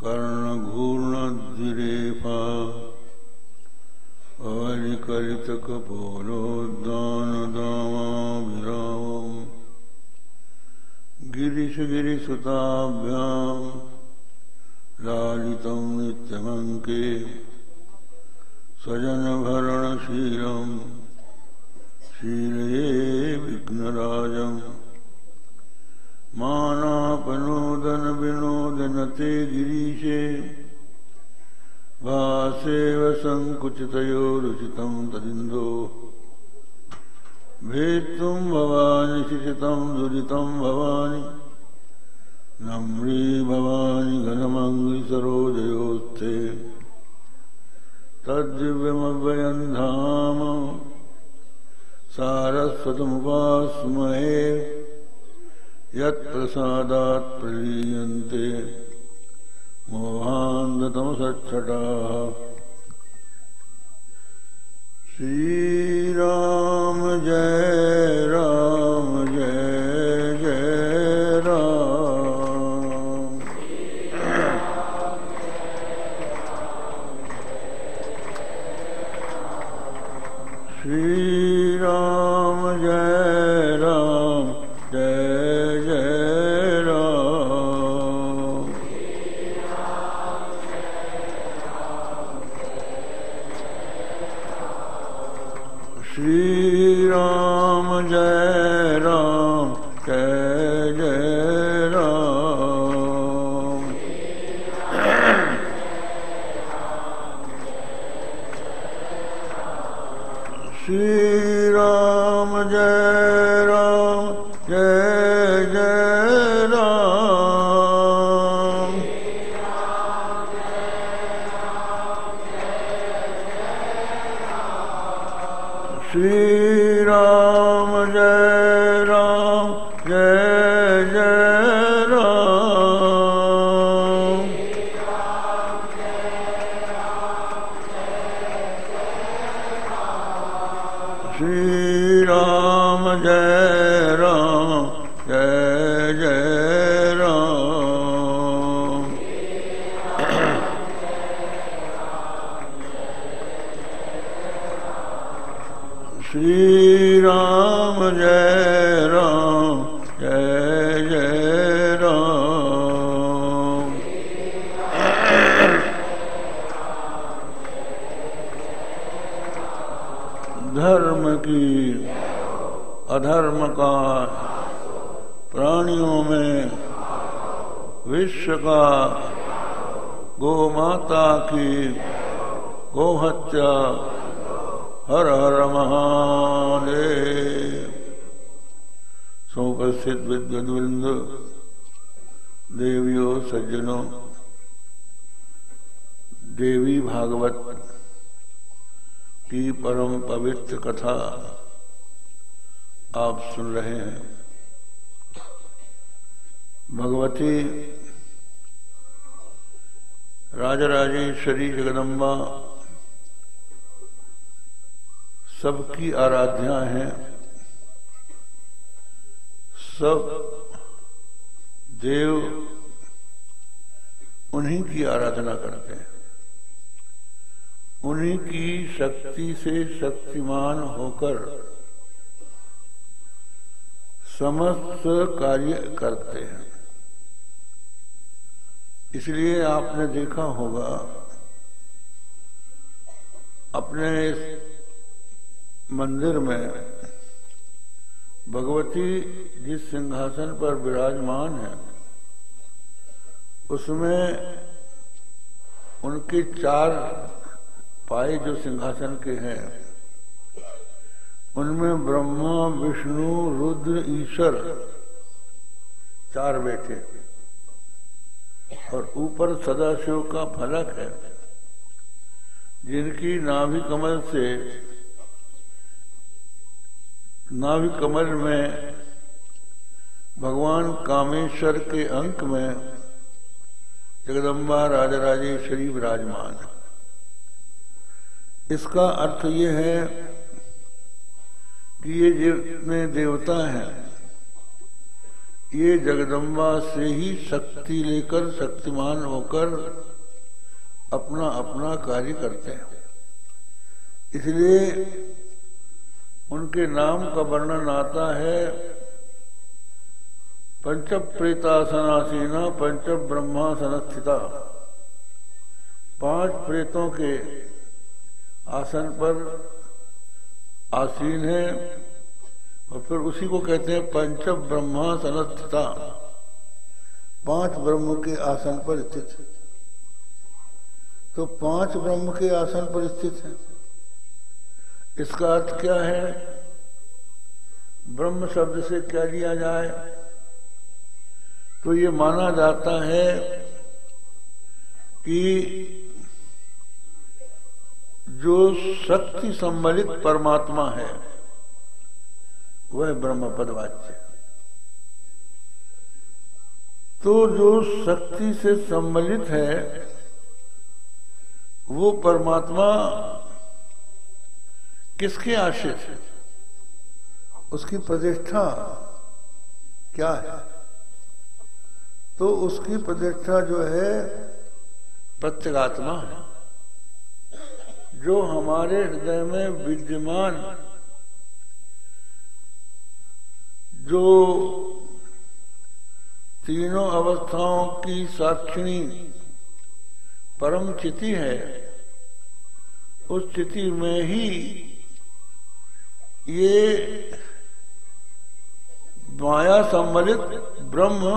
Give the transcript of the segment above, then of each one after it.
कर्णघूर्णद्विरेफा अलिकलितकपोलोद्दानदामाभिरामम् गिरिशगिरिसुताभ्याम् लालितं नित्यमङ्के स्वजनभरणशीलम् शीलये मानापनोदन विनोदनते गिरीशे भासेव सङ्कुचितयोरुचितं तदिन्दो। भेत्तुं भवानि शिशितं दुरितं भवानि। नम्री भवानि घनमङ्गिसरोजयोस्ते तद्दिव्यमव्ययं धाम। सारस्वतमुपास्महे। यत्प्रसादात् प्रलीयन्ते। मोहान्धतमसच्छटाः। श्रीराम जय राम भगवती राजराजेश्वरी जगदम्बा, सबकी आराध्या हैं। सब देव उन्हीं की आराधना करते हैं। उन्हीं की शक्ति से शक्तिमान होकर समस्त कार्य करते हैं। इसलिए आपने देखा होगा, अपने इस मंदिर में भगवती जिस सिंहासन पर विराजमान है, उसमें उनके चार पाए जो सिंहासन के हैं, उनमें ब्रह्मा, विष्णु, रुद्र, ईश्वर चार बैठे। और ऊपर सदाशिव का फलक है, जिनकी नाभि कमल से, नाभि कमल में भगवान कामेश्वर के अंक में जगदम्बा राजराजेश्वरी विराजमान। इसका अर्थ ये है कि ये जितने देवता हैं ये जगदम्बा से ही शक्ति लेकर शक्तिमान होकर अपना अपना कार्य करते हैं। इसलिए उनके नाम का वर्णन आता है पंच प्रेतासनासीना पंच ब्रह्मासन स्थिता पाँच प्रेतों के आसन पर आसीन है और फिर उसी को कहते हैं पंच ब्रह्मासन स्थिता पाँच ब्रह्म के आसन पर स्थित। है तो पाँच ब्रह्म के आसन पर स्थित है। इसका अर्थ क्या है? ब्रह्म शब्द से क्या लिया जाए? तो ये माना जाता है कि जो शक्ति सम्मिलित परमात्मा है वह ब्रह्म पद वाच्य तो जो शक्ति से सम्मिलित है, वो परमात्मा किसके आश्रित है? उसकी प्रतिष्ठा क्या है? तो उसकी प्रतिष्ठा जो है, प्रत्यगात्मा है। जो हमारे हृदय में विद्यमान जो तीनों अवस्थाओं की साक्षिणी परम चिति है, उस स्थिति में ही ये माया सम्मिलित ब्रह्म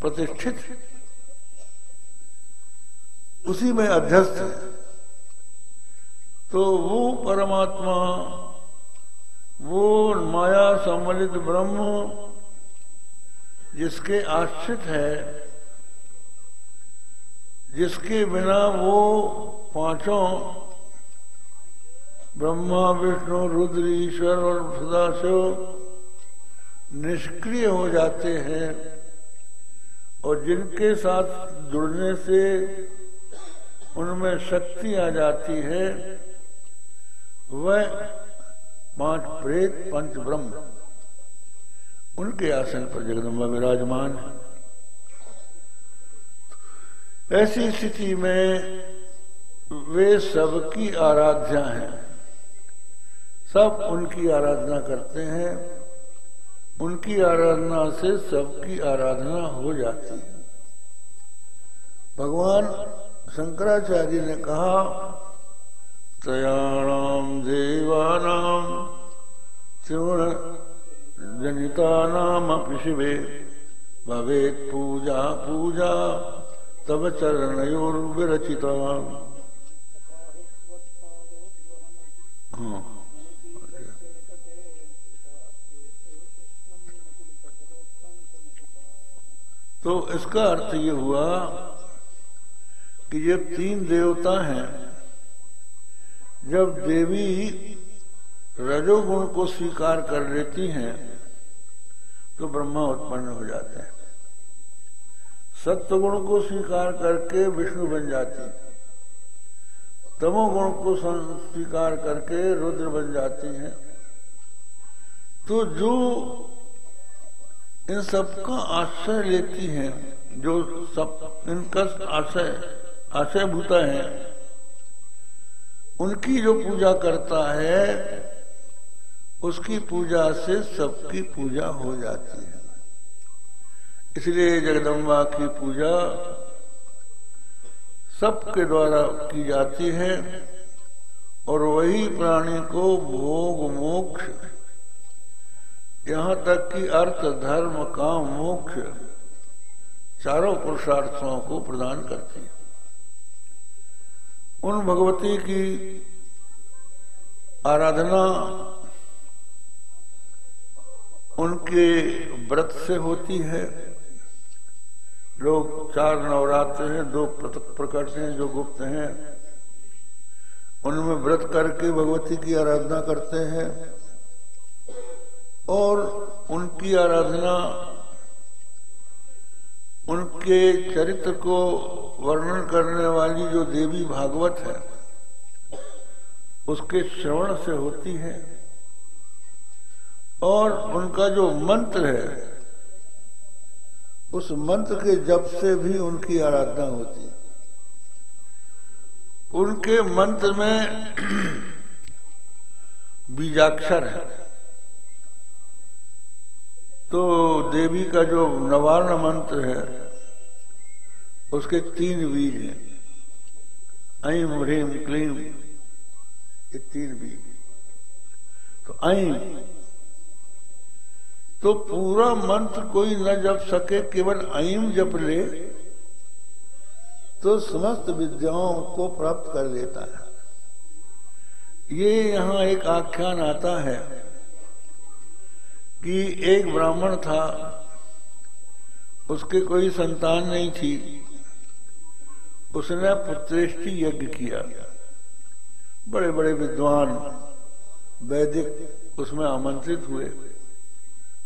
प्रतिष्ठित उसी में अध्यस्त तो वो परमात्मा वो माया सम्मिलित ब्रह्म जिसके आश्रित है, जिसके बिना वो पाँचों ब्रह्मा, विष्णु, रुद्र, ईश्वर और सदाशिव निष्क्रिय हो जाते हैं और जिनके साथ जुड़ने से उनमें शक्ति आ जाती है, वह पाँच प्रेत पंच ब्रह्म। उनके आसन पर जगदम्बा विराजमान है। ऐसी स्थिति में वे सबकी आराध्या हैं। सब उनकी आराधना करते हैं। उनकी आराधना से सबकी आराधना हो जाती है। भगवान शंकराचार्य ने कहा त्रयाणाम देवानाम त्रिगुण जनितानाम शिवे। भवेत पूजा पूजा तब चरणयोर्विरचिता हाँ। तो इसका अर्थ ये हुआ कि ये तीन देवता हैं। जब देवी रजोगुण को स्वीकार कर लेती हैं तो ब्रह्मा उत्पन्न हो जाते हैं। सत्वगुण को स्वीकार करके विष्णु बन जाती तमोगुण को स्वीकार करके रुद्र बन जाती हैं। तो जो इन सबका आश्रय लेती हैं, जो सब, इनका आशय आशय भूता है उनकी जो पूजा करता है, उसकी पूजा से सबकी पूजा हो जाती है। इसलिए जगदम्बा की पूजा सबके द्वारा की जाती है और वही प्राणी को भोग मोक्ष, यहाँ तक कि अर्थ, धर्म, काम, मोक्ष, चारों पुरुषार्थों को प्रदान करती है। उन भगवती की आराधना उनके व्रत से होती है। लोग चार नवरात्र हैं, दो प्रकट हैं, जो गुप्त हैं। उनमें व्रत करके भगवती की आराधना करते हैं। और उनकी आराधना उनके चरित्र को वर्णन करने वाली जो देवी भागवत है, उसके श्रवण से होती है। और उनका जो मंत्र है, उस मंत्र के जप से भी उनकी आराधना होती है। उनके मंत्र में बीजाक्षर है। तो देवी का जो नवार्ण मंत्र है, उसके तीन बीज हैं। ऐम ह्रीम क्लीम ये तीन बीज तो ऐम तो पूरा मंत्र कोई न जप सके, केवल ऐम जप ले तो समस्त विद्याओं को प्राप्त कर लेता है। ये यहाँ एक आख्यान आता है कि एक ब्राह्मण था, उसके कोई संतान नहीं थी, उसने पुत्रेष्टि यज्ञ किया। बड़े बड़े विद्वान, वैदिक उसमें आमंत्रित हुए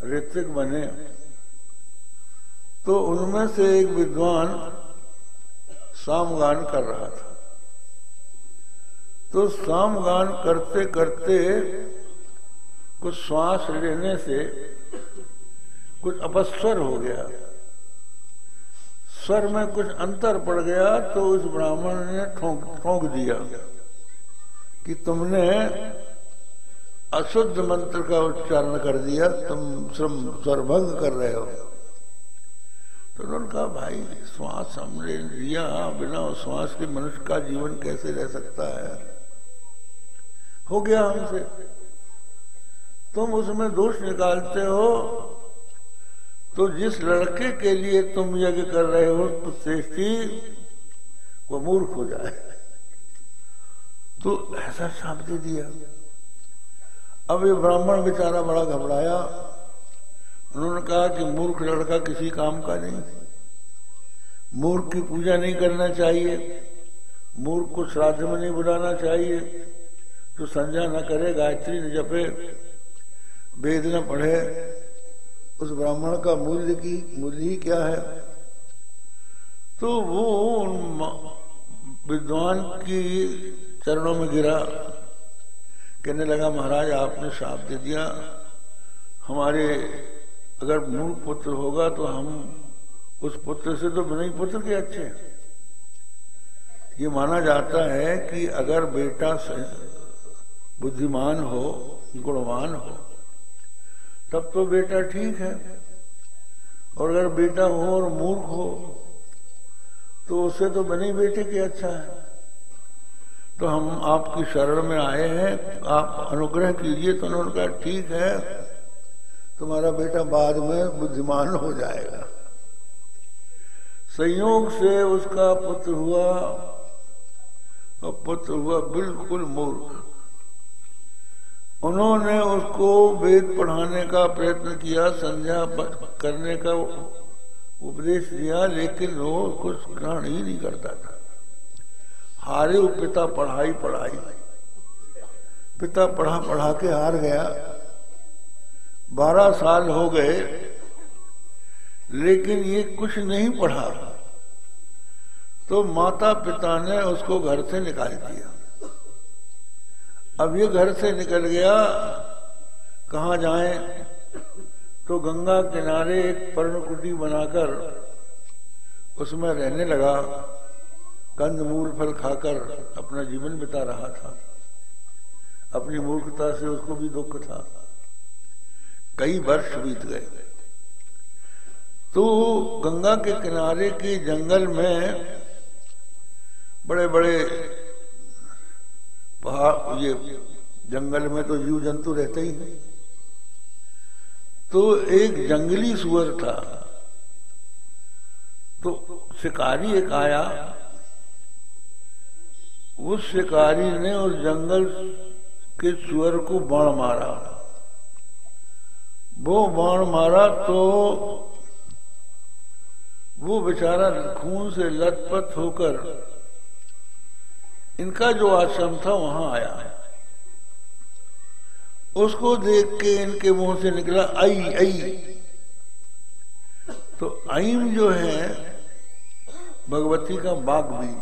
ऋतिक बने। तो उनमें से एक विद्वान सामगान कर रहा था। तो सामगान करते करते कुछ श्वास लेने से कुछ अपस्वर हो गया। स्वर में कुछ अंतर पड़ गया तो उस ब्राह्मण ने ठोंक ठोंक दिया कि तुमने अशुद्ध मंत्र का उच्चारण कर दिया, तुम स्वरभंग कर रहे हो। तो उन्होंने कहा, भाई, श्वास हमने लिया, बिना श्वास के मनुष्य का जीवन कैसे रह सकता है? हो गया हमसे। तुम उसमें दोष निकालते हो तो जिस लड़के के लिए तुम यज्ञ कर रहे हो तो श्रेष्ठी वो मूर्ख हो जाए। तो ऐसा साप दे दिया। अब ये ब्राह्मण बेचारा बड़ा घबराया। उन्होंने कहा कि मूर्ख लड़का किसी काम का नहीं। मूर्ख की पूजा नहीं करना चाहिए। मूर्ख को श्राद्ध में नहीं बुलाना चाहिए। जो संध्या न करे, गायत्री न जपे। वेद न पढ़े, उस ब्राह्मण का मूल्य की, मूल्य ही क्या है? तो वो विद्वान की चरणों में गिरा। कहने लगा, महाराज, आपने साफ़ दे दिया। हमारे अगर मूल पुत्र होगा तो हम उस पुत्र से तो बिना पुत्र के अच्छे ये माना जाता है कि अगर बेटा बुद्धिमान हो, गुणवान हो तब तो बेटा ठीक है। और अगर बेटा हो और मूर्ख हो तो उससे तो बने बेटे के अच्छा है। तो हम आपकी शरण में आए हैं। आप अनुग्रह कीजिए तो उन्होंने कहा, ठीक है, तुम्हारा बेटा बाद में बुद्धिमान हो जाएगा। संयोग से उसका पुत्र हुआ। और पुत्र हुआ बिल्कुल मूर्ख। उन्होंने उसको वेद पढ़ाने का प्रयत्न किया, संध्या करने का उपदेश दिया, लेकिन वो कुछ ग्रहण ही नहीं करता था। हारे वो पिता पढ़ाई पढ़ाई। पिता पढ़ा पढ़ा के हार गया। बारह साल हो गए, लेकिन ये कुछ नहीं पढ़ा। तो माता पिता ने उसको घर से निकाल दिया। अब ये घर से निकल गया, कहा जाए? तो गंगा किनारे एक पर्णकुटी बनाकर उसमें रहने लगा, कंद मूल फल खाकर अपना जीवन बिता रहा था। अपनी मूर्खता से उसको भी दुख था। कई वर्ष बीत गए। तो गंगा के किनारे के जंगल में बड़े बड़े पहाड़, ये जंगल में तो जीव जंतु रहते ही नहीं। तो एक जंगली सुअर था। तो शिकारी एक आया। उस शिकारी ने उस जंगल के सुअर को बाण मारा। वो बाण मारा तो वो बेचारा खून से लथपथ होकर इनका जो आश्रम था, वहाँ आया उसको देख के इनके मुँह से निकला, आई आई। तो आईम जो है, भगवती का बाग भी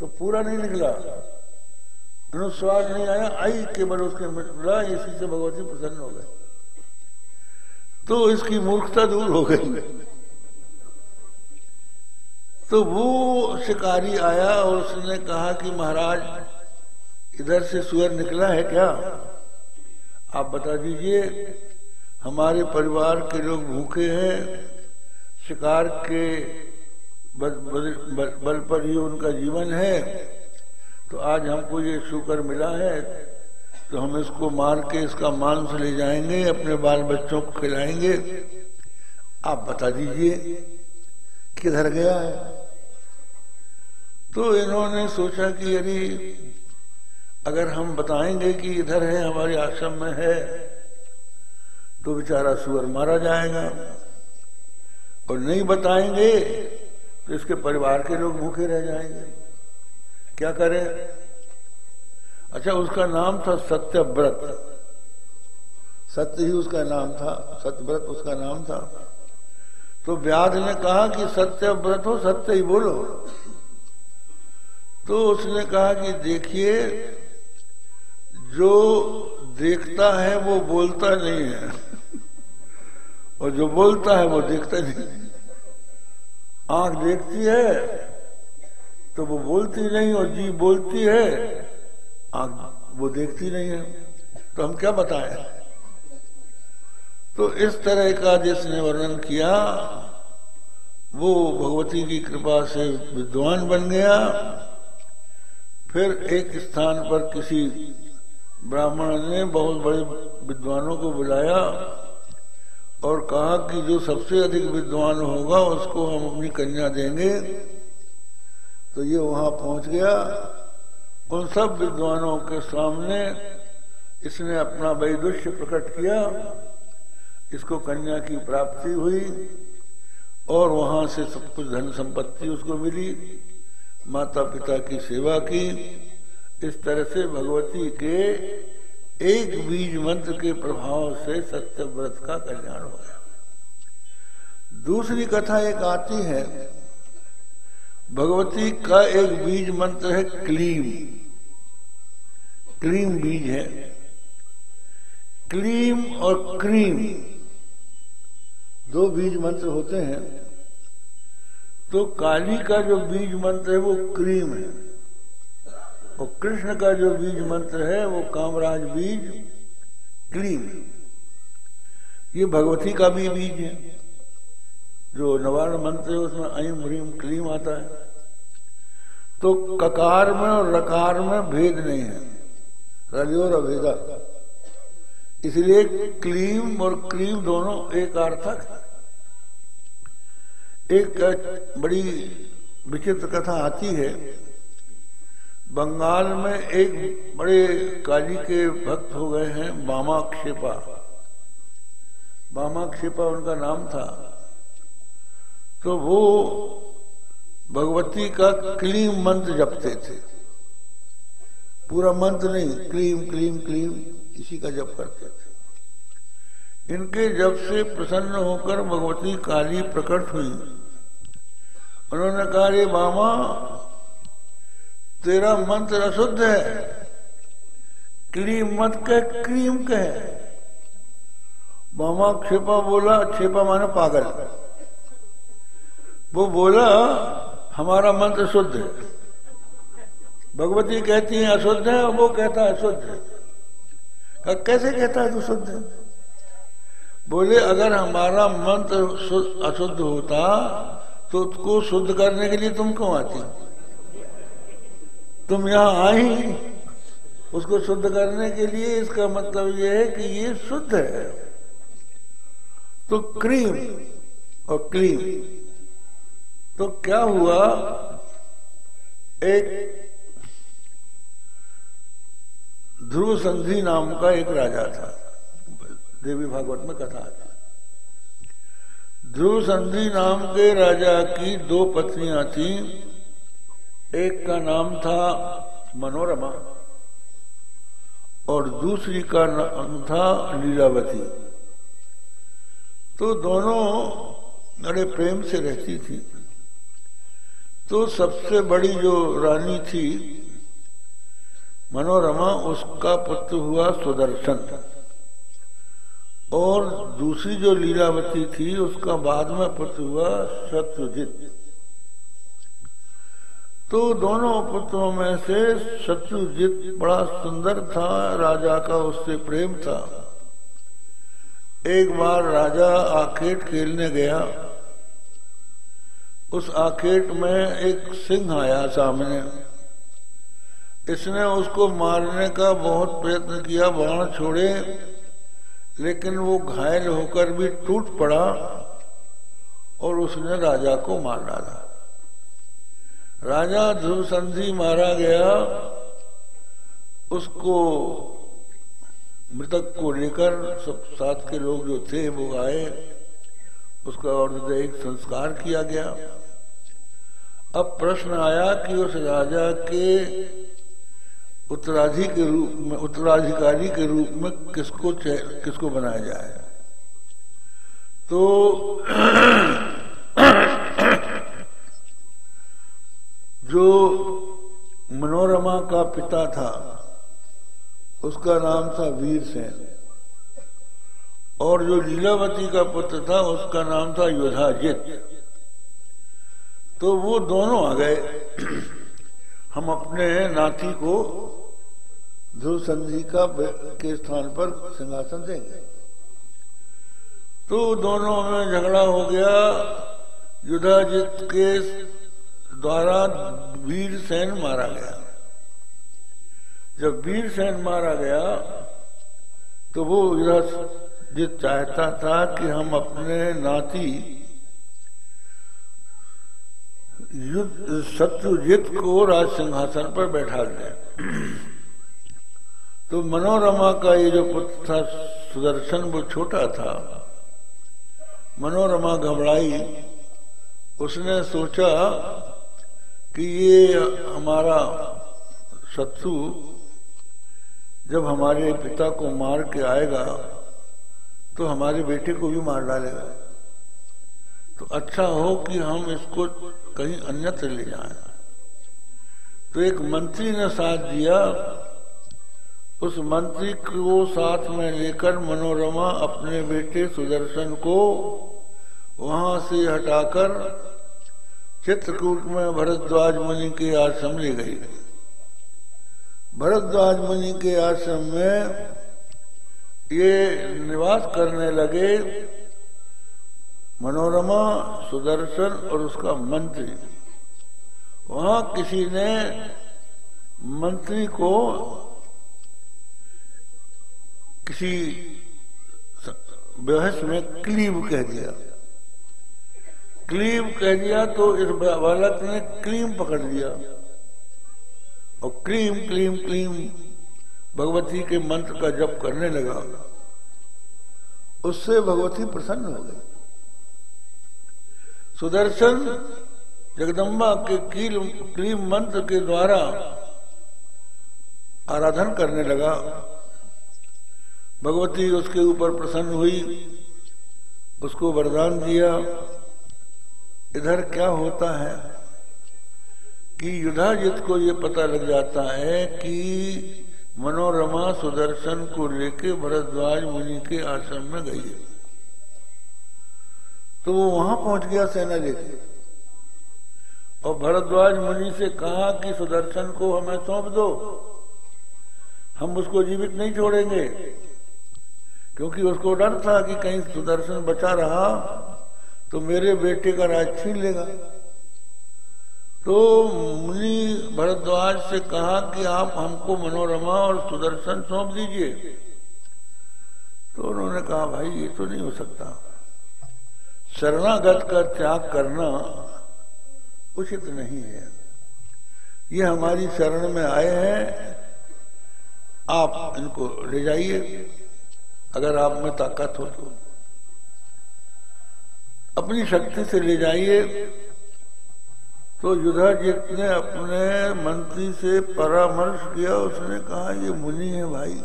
तो पूरा नहीं निकला। स्वाद नहीं आया, आई केवल उसके मिला इसी से भगवती प्रसन्न हो गए तो इसकी मूर्खता दूर हो गई। तो वो शिकारी आया और उसने कहा कि महाराज इधर से सुअर निकला है क्या? आप बता दीजिए हमारे परिवार के लोग भूखे हैं शिकार के बल, बल, बल, बल पर ही उनका जीवन है तो आज हमको ये शुक्र मिला है तो हम इसको मार के इसका मांस ले जाएँगे अपने बाल बच्चों को खिलाएँगे। आप बता दीजिए किधर गया है? तो इन्होंने सोचा कि यदि अगर हम बताएँगे कि इधर है, हमारे आश्रम में है तो बेचारा सुअर मारा जाएगा। और नहीं बताएँगे तो इसके परिवार के लोग भूखे रह जाएँगे। क्या करें? अच्छा उसका नाम था सत्यव्रत। सत्य ही उसका नाम था, सत्यव्रत उसका नाम था। तो व्याध ने कहा कि सत्यव्रत हो, सत्य ही बोलो। तो उसने कहा कि देखिए, जो देखता है वो बोलता नहीं है। और जो बोलता है वो देखता नहीं आँख देखती है तो वो बोलती नहीं और जी बोलती है, आँख वो देखती नहीं है। तो हम क्या बताएँ? तो इस तरह का जिसने वर्णन किया। वो भगवती की कृपा से विद्वान बन गया। फिर एक स्थान पर किसी ब्राह्मण ने बहुत बड़े विद्वानों को बुलाया और कहा कि जो सबसे अधिक विद्वान होगा उसको हम अपनी कन्या देंगे। तो ये वहाँ पहुँच गया। उन सब विद्वानों के सामने इसने अपना वैदुष्य प्रकट किया। इसको कन्या की प्राप्ति हुई और वहाँ से सब कुछ धन संपत्ति उसको मिली। माता पिता की सेवा की। इस तरह से भगवती के एक बीज मंत्र के प्रभाव से सत्य व्रत का कल्याण हो गया। दूसरी कथा एक आती है। भगवती का एक बीज मंत्र है क्लीम। क्लीम बीज है। क्लीम और क्रीम दो बीज मंत्र होते हैं। तो काली का जो बीज मंत्र है, वो क्रीम है। और कृष्ण का जो बीज मंत्र है, वो कामराज बीज क्लीम ये भगवती का भी बीज है। जो नवारण मंत्र है, उसमें अयम ह्रीम क्लीम आता है। तो ककार में और रकार में भेद नहीं है। रलियोर अभेदा इसलिए क्लीम और क्रीम दोनों एक अर्थक है। एक बड़ी विचित्र कथा आती है। बंगाल में एक बड़े काली के भक्त हो गए हैं, बामा क्षेपा बामा क्षेपा उनका नाम था। तो वो भगवती का क्लीम मंत्र जपते थे। पूरा मंत्र नहीं, क्लीम क्लीम क्लीम, इसी का जप करते थे। इनके जब से प्रसन्न होकर भगवती काली प्रकट हुई, उन्होंने कहा रे मामा, तेरा मंत्र अशुद्ध है, क्रीम मत कह, क्रीम कह. मामा क्षेपा बोला, क्षेपा माने पागल। वो बोला, हमारा मंत्र शुद्ध है। भगवती कहती है, अशुद्ध है वो कहता है शुद्ध है। कैसे कहता है तू शुद्ध? है बोले, अगर हमारा मंत्र अशुद्ध होता तो उसको शुद्ध करने के लिए तुम क्यों आती? तुम यहाँ आई, उसको शुद्ध करने के लिए इसका मतलब यह है कि ये शुद्ध है। तो क्रीम, और क्लीम तो क्या हुआ? एक ध्रुव संधि नाम का एक राजा था। देवी भागवत में कथा था ध्रुव संधि नाम के राजा की दो पत्नियाँ थी। एक का नाम था मनोरमा और दूसरी का नाम था लीलावती। तो दोनों बड़े प्रेम से रहती थी। तो सबसे बड़ी जो रानी थी, मनोरमा, उसका पुत्र हुआ सुदर्शन। और दूसरी जो लीलावती थी, उसका बाद में पुत्र हुआ शत्रुजित। तो दोनों पुत्रों में से शत्रुजित बड़ा सुंदर था, राजा का उससे प्रेम था। एक बार राजा आखेट खेलने गया। उस आखेट में एक सिंह आया सामने। इसने उसको मारने का बहुत प्रयत्न किया बाण छोड़े लेकिन वो घायल होकर भी टूट पड़ा और उसने राजा को मार डाला। राजा ध्रुव संधि मारा गया। उसको मृतक को लेकर सब साथ के लोग जो थे वो आए। उसका और एक संस्कार किया गया। अब प्रश्न आया कि उस राजा के उत्तराधिकारी के रूप में, उत्तराधिकारी के रूप में किसको किसको बनाया जाए? तो जो मनोरमा का पिता था, उसका नाम था वीर सेन। और जो लीलावती का पुत्र था, उसका नाम था योधाजित तो वो दोनों आ गए। हम अपने नाती को ध्रुव संधि का के स्थान पर सिंहासन देंगे। तो दोनों में झगड़ा हो गया। युद्धाजित के द्वारा वीर सेन मारा गया। जब वीर सेन मारा गया तो वो युद्धाजित चाहता था कि हम अपने नाती युद्ध शत्रुजित को राज सिंहासन पर बैठा दें। तो मनोरमा का ये जो पुत्र था सुदर्शन, वो छोटा था। मनोरमा घबराई। उसने सोचा कि ये हमारा शत्रु जब हमारे पिता को मार के आएगा तो हमारे बेटे को भी मार डालेगा। तो अच्छा हो कि हम इसको कहीं अन्यत्र ले जाएँ। तो एक मंत्री ने साथ दिया। उस मंत्री को साथ में लेकर मनोरमा अपने बेटे सुदर्शन को वहाँ से हटाकर चित्रकूट में भरद्वाज मुनि के आश्रम ले गई। भरद्वाज मुनि के आश्रम में ये निवास करने लगे मनोरमा, सुदर्शन और उसका मंत्री। वहाँ किसी ने मंत्री को किसी बहस में क्लीव कह दिया। क्लीव कह दिया तो इस बालक ने क्रीम पकड़ लिया। और क्रीम क्लीम क्लीम भगवती के मंत्र का जप करने लगा। उससे भगवती प्रसन्न हो गई। सुदर्शन जगदम्बा के कील, क्लीम मंत्र के द्वारा आराधन करने लगा। भगवती उसके ऊपर प्रसन्न हुई, उसको वरदान दिया, इधर क्या होता है कि युद्धाजित को ये पता लग जाता है कि मनोरमा सुदर्शन को लेके भरद्वाज मुनि के आश्रम में गई है। तो वो वहाँ पहुँच गया सेना लेके और भरद्वाज मुनि से कहा कि सुदर्शन को हमें सौंप दो, हम उसको जीवित नहीं छोड़ेंगे। क्योंकि उसको डर था कि कहीं सुदर्शन बचा रहा तो मेरे बेटे का राज छीन लेगा। तो मुनि भरद्वाज से कहा कि आप हमको मनोरमा और सुदर्शन सौंप दीजिए। तो उन्होंने कहा, भाई, ये तो नहीं हो सकता। शरणागत का त्याग करना उचित नहीं है। ये हमारी शरण में आए हैं। आप इनको ले जाइए। अगर आप में ताकत हो तो। अपनी शक्ति से ले जाइए। तो युद्धाजित ने अपने मंत्री से परामर्श किया। उसने कहा, ये मुनि है भाई।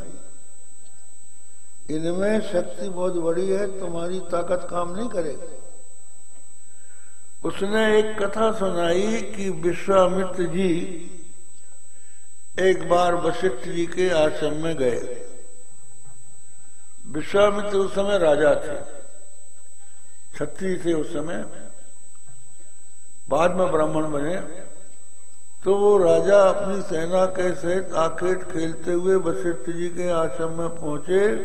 इनमें शक्ति बहुत बड़ी है। तुम्हारी ताकत काम नहीं करेगी उसने एक कथा सुनाई कि विश्वामित्र जी एक बार वशिष्ठ जी के आश्रम में गए। विश्वामित्र उस समय राजा थे। छत्री थे उस समय। बाद में ब्राह्मण बने। तो वो राजा अपनी सेना के सहित आखेट खेलते हुए वशिष्ठ जी के आश्रम में पहुँचे।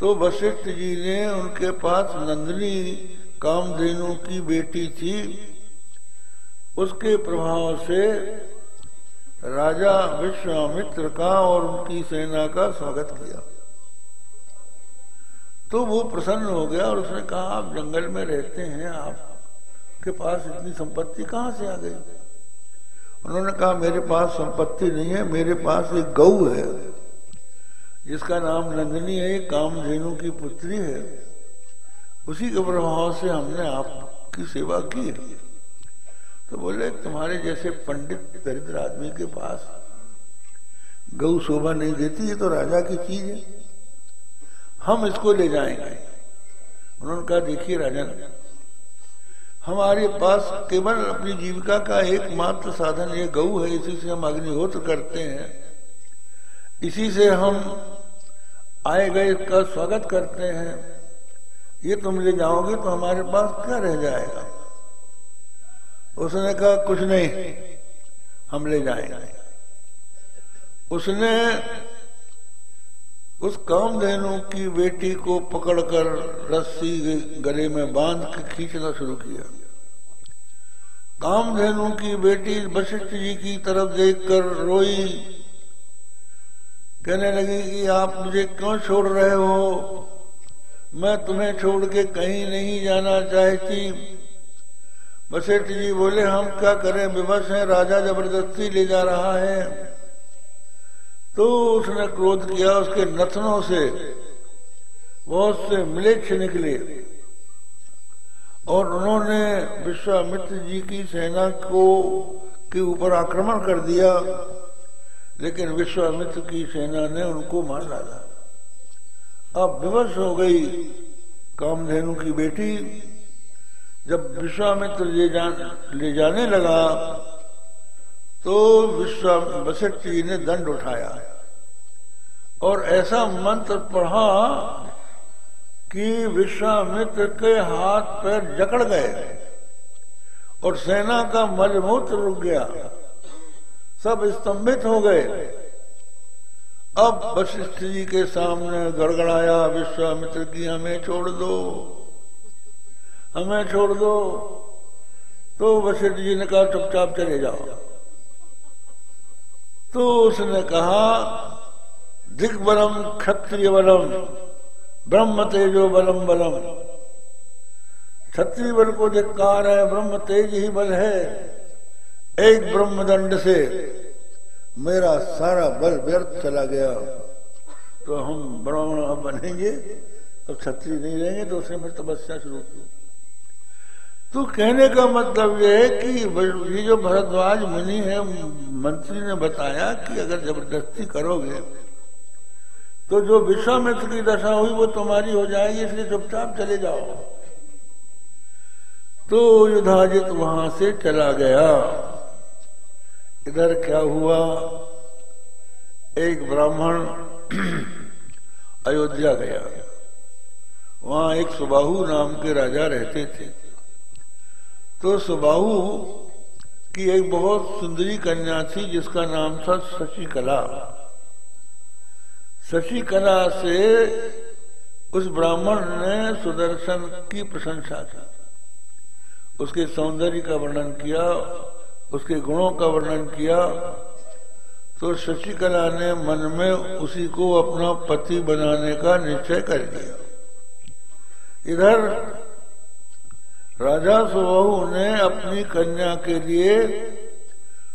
तो वशिष्ठ जी ने उनके पास नंदनी कामधेनु की बेटी थी। उसके प्रभाव से राजा विश्वामित्र का और उनकी सेना का स्वागत किया। तो वो प्रसन्न हो गया और उसने कहा, आप जंगल में रहते हैं, आपके पास इतनी संपत्ति कहाँ से आ गई? उन्होंने कहा, मेरे पास संपत्ति नहीं है, मेरे पास एक गऊ है, जिसका नाम नंदिनी है कामधेनु की पुत्री है। उसी के प्रभाव से हमने आपकी सेवा की है। तो बोले, तुम्हारे जैसे पंडित दरिद्र आदमी के पास गौ शोभा नहीं देती, ये तो राजा की चीज़ है। हम इसको ले जाएँगे। उन्होंने कहा, देखिए राजन हमारे पास केवल अपनी जीविका का एकमात्र साधन ये गऊ है, इसी से हम अग्निहोत्र करते हैं। इसी से हम आए गए का स्वागत करते हैं। ये तुम ले जाओगे तो हमारे पास क्या रह जाएगा? उसने कहा, कुछ नहीं, हम ले जाएँगे। उसने उस कामधेनु की बेटी को पकड़कर रस्सी गले में बाँध के खींचना शुरू किया। कामधेनु की बेटी वशिष्ठ जी की तरफ़ देखकर रोई। कहने लगी कि आप मुझे क्यों छोड़ रहे हो? मैं तुम्हें छोड़ के कहीं नहीं जाना चाहती। वशिष्ठ जी बोले, हम क्या करें? विवश हैं, राजा ज़बरदस्ती ले जा रहा है। तो उसने क्रोध किया उसके नथनों से बहुत से मिलेक्ष निकले और उन्होंने विश्वामित्र जी की सेना को के ऊपर आक्रमण कर दिया लेकिन विश्वामित्र की सेना ने उनको मार डाला। अब विवश हो गई कामधेनु की बेटी। जब विश्वामित्र ले, जा, ले जाने लगा तो विश्वा वशिष्ठ जी ने दंड उठाया। और ऐसा मंत्र पढ़ा कि विश्वामित्र के हाथ पैर जकड़ गए और सेना का मज़बूत रुक गया। सब स्तंभित हो गए। अब वशिष्ठ जी के सामने गड़गड़ाया, विश्वामित्र की हमें छोड़ दो। हमें छोड़ दो। तो वशिष्ठ जी ने कहा, चुपचाप चले जाओ। तो उसने कहा दिग्बलम क्षत्रिय बलम ब्रह्म तेजो बलम। बलम क्षत्रिय बल को धिक्कार है ब्रह्म तेज ही बल है। एक ब्रह्म दंड से मेरा सारा बल व्यर्थ चला गया। तो हम ब्राह्मण अब बनेंगे तो क्षत्रिय नहीं रहेंगे तो उसने फिर तपस्या शुरू की। तो कहने का मतलब यह है कि ये जो भरद्वाज मुनि है, मंत्री ने बताया कि अगर ज़बरदस्ती करोगे तो जो विश्वामित्र की दशा हुई, वो तुम्हारी हो जाएगी, इसलिए चुपचाप चले जाओ। तो युद्धाजित वहाँ से चला गया। इधर क्या हुआ? एक ब्राह्मण अयोध्या गया। वहाँ एक सुबाहु नाम के राजा रहते थे। तो सुबाहु की एक बहुत सुंदरी कन्या थी, जिसका नाम था शशिकला। शशिकला से उस ब्राह्मण ने सुदर्शन की प्रशंसा की। उसके सौंदर्य का वर्णन किया, उसके गुणों का वर्णन किया तो शशिकला ने मन में उसी को अपना पति बनाने का निश्चय कर दिया। इधर राजा सुबहू ने अपनी कन्या के लिए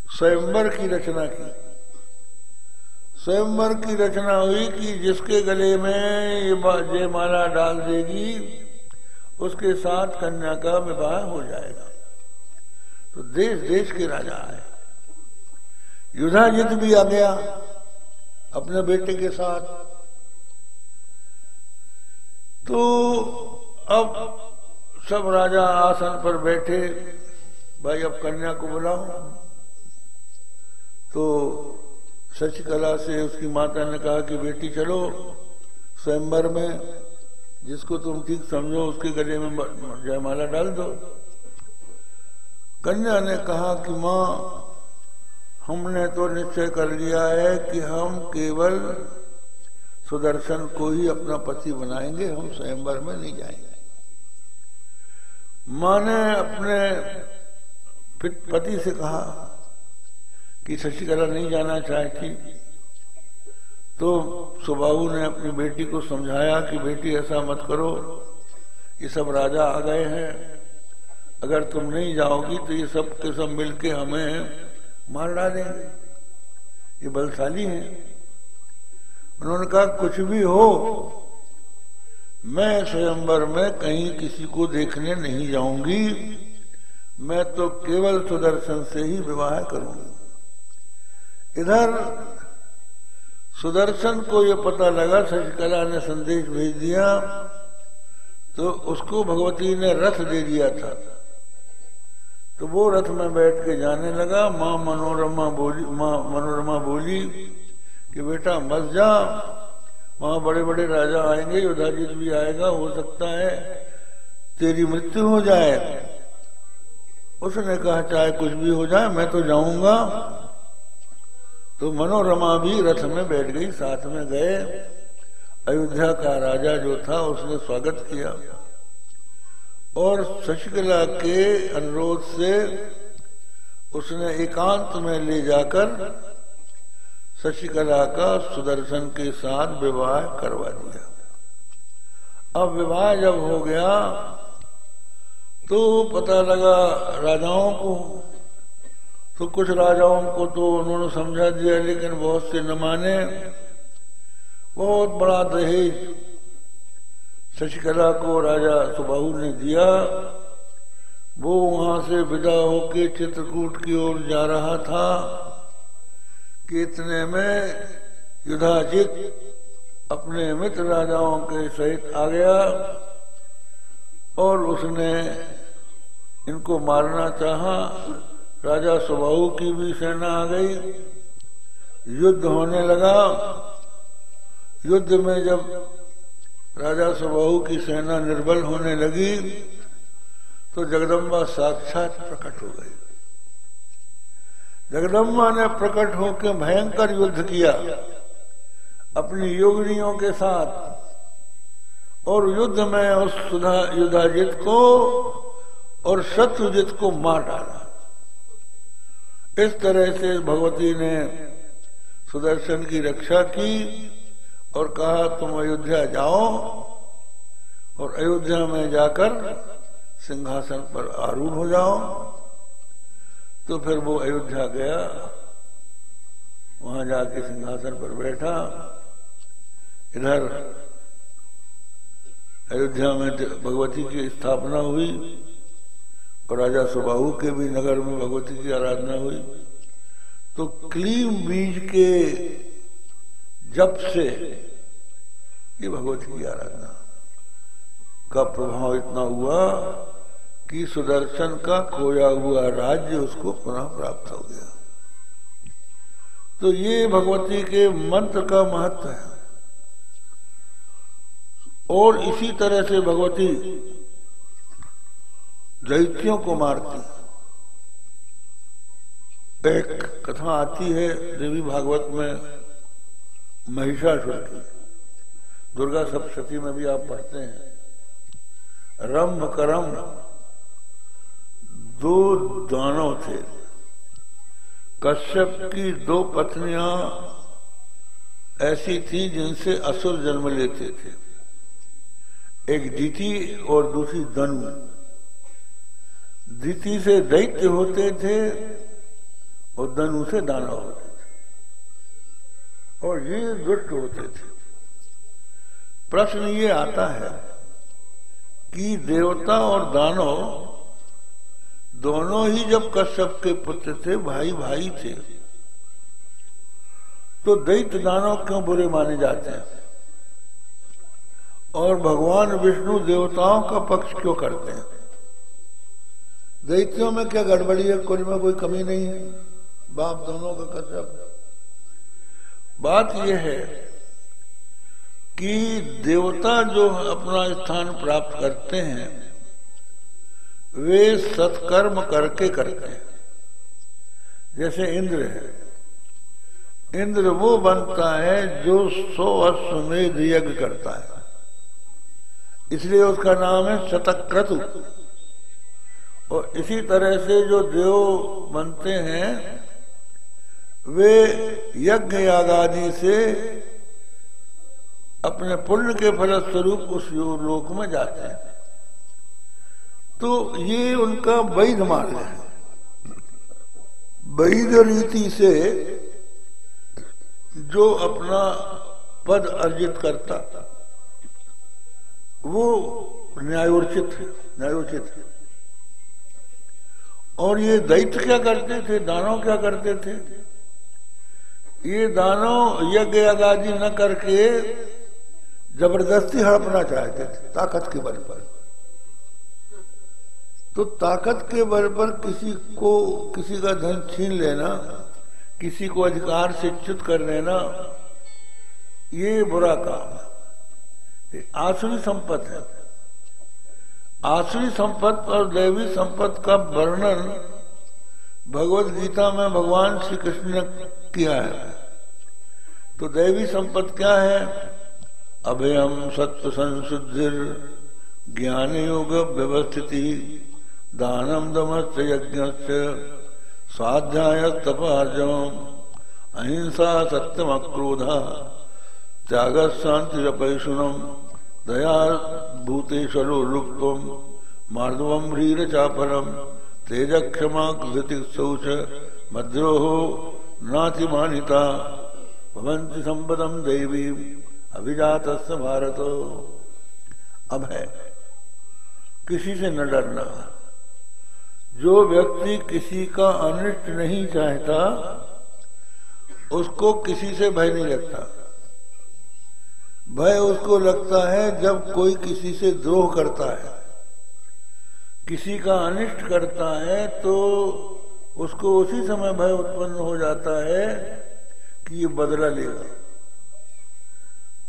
स्वयंवर की रचना की। स्वयंवर की रचना हुई कि जिसके गले में ये माला डाल देगी, उसके साथ कन्या का विवाह हो जाएगा। तो देश देश के राजा आए युद्धाजित भी आ गया अपने बेटे के साथ। तो अब सब राजा आसन पर बैठे, भाई अब कन्या को बुलाओ तो शशिकला से उसकी माता ने कहा कि बेटी चलो, स्वयंवर में, जिसको तुम ठीक समझो, उसके गले में जयमाला डाल दो। कन्या ने कहा कि माँ, हमने तो निश्चय कर लिया है कि हम केवल सुदर्शन को ही अपना पति बनाएँगे, हम स्वयंवर में नहीं जाएँगे। माँ ने अपने पति से कहा कि शशिकला नहीं जाना चाहती। तो सुबाहू ने अपनी बेटी को समझाया कि बेटी ऐसा मत करो, ये सब राजा आ गए हैं। अगर तुम नहीं जाओगी तो ये सब के सब मिलके हमें मार डालेंगे। ये बलशाली हैं। उन्होंने कहा, कुछ भी हो, मैं स्वयंवर में कहीं किसी को देखने नहीं जाऊँगी। मैं तो केवल सुदर्शन से ही विवाह करूँगी। इधर सुदर्शन को यह पता लगा शशिकला ने संदेश भेज दिया तो उसको भगवती ने रथ दे दिया था। तो वो रथ में बैठ के जाने लगा, माँ मनोरमा बोली, माँ मनोरमा बोली कि बेटा मत जा, वहाँ बड़े बड़े राजा आएँगे युद्धाजित भी आएगा, हो सकता है तेरी मृत्यु हो जाए। उसने कहा, चाहे कुछ भी हो जाए, मैं तो जाऊँगा। तो मनोरमा भी रथ में बैठ गई, साथ में गए। अयोध्या का राजा जो था, उसने स्वागत किया। और शशिकला के अनुरोध से उसने एकांत में ले जाकर शशिकला का सुदर्शन के साथ विवाह करवा दिया। अब विवाह जब हो गया तो पता लगा राजाओं को तो कुछ राजाओं को तो उन्होंने समझा दिया, लेकिन बहुत से न माने। बहुत बड़ा दहेज शशिकला को राजा सुबाहु ने दिया। वो वहाँ से विदा होके चित्रकूट की ओर जा रहा था। कि इतने में युद्धाजित अपने मित्र राजाओं के सहित आ गया और उसने इनको मारना चाहा। राजा सुबाहु की भी सेना आ गई। युद्ध होने लगा। युद्ध में जब राजा सुबाहु की सेना निर्बल होने लगी तो जगदम्बा साक्षात प्रकट हो गई। जगदम्बा ने प्रकट होकर भयंकर युद्ध किया, अपनी योगिनियों के साथ। और युद्ध में उस सुधा युद्धाजित को और शत्रुजित को मार डाला। इस तरह से भगवती ने सुदर्शन की रक्षा की और कहा, तुम अयोध्या जाओ और अयोध्या में जाकर सिंहासन पर आरूढ़ हो जाओ। तो फिर वो अयोध्या गया, वहाँ जाके सिंहासन पर बैठा। इधर अयोध्या में भगवती की स्थापना हुई। राजा सुबाहु के भी नगर में भगवती की आराधना हुई। तो क्लीम बीज के जब से ये भगवती की आराधना का प्रभाव इतना हुआ कि सुदर्शन का खोया हुआ राज्य उसको पुनः प्राप्त हो गया। तो ये भगवती के मंत्र का महत्व है। और इसी तरह से भगवती दैत्यों को मारती। एक कथा आती है, देवी भागवत में महिषासुर की। दुर्गा सप्तशती में भी आप पढ़ते हैं। रम करम, दो दानव थे। कश्यप की दो पत्नियाँ ऐसी थी जिनसे असुर जन्म लेते थे। एक दीति और दूसरी धनु। दीति से दैत्य होते थे और धनु से दानव होते थे। और ये दुष्ट होते थे। प्रश्न ये आता है कि देवता और दानव दोनों ही जब कश्यप के पुत्र थे भाई भाई थे तो दैत्य दानव क्यों बुरे माने जाते हैं? और भगवान विष्णु देवताओं का पक्ष क्यों करते हैं? दैत्यों में क्या गड़बड़ी है कुल में कोई कमी नहीं है। बाप दोनों का कश्यप बात यह है कि देवता जो अपना स्थान प्राप्त करते हैं, वे सत्कर्म करके करते हैं। जैसे इंद्र है। इंद्र वो बनता है जो सौ अश्वमेध यज्ञ करता है। इसलिए उसका नाम है शतक्रतु। और इसी तरह से जो देव बनते हैं, वे यज्ञ याग आदि से अपने पुण्य के फलस्वरूप उस लोक में जाते हैं। तो ये उनका वैध मार्ग है। वैध रीति से जो अपना पद अर्जित करता था वो न्यायोचित है न्यायोचित है। और ये दैत्य क्या करते थे? दानव क्या करते थे? ये दानव यज्ञ आदि न करके ज़बरदस्ती हड़पना चाहते थे, ताकत के बल पर। तो ताकत के बल पर किसी को, किसी का धन छीन लेना, किसी को अधिकार से च्युत कर लेना, ये बुरा काम है। आसुरी संपत्ति है। आसुरी संपत्ति और दैवी संपत्ति का वर्णन भगवत गीता में भगवान श्री कृष्ण ने किया है। तो दैवी संपत्ति क्या है? अभयम सत्य संशुद्धि ज्ञान योग व्यवस्थिति दानम दमस्त यज्ञ स्वाध्याय तपार्जव अहिंसा सत्यम अक्रोधा त्याग शांति पैषुणम दया भूतेशलो लुप्तम मार्दवम ह्रीर चापरम तेज क्षमा कृति शौच मद्रोह नाति मानिता भवंति संपदम देवी अभिजात भारत। अब है, किसी से न डरना। जो व्यक्ति किसी का अनिष्ट नहीं चाहता, उसको किसी से भय नहीं लगता। भय उसको लगता है जब कोई किसी से द्रोह करता है, किसी का अनिष्ट करता है तो उसको उसी समय भय उत्पन्न हो जाता है कि ये बदला लेगा।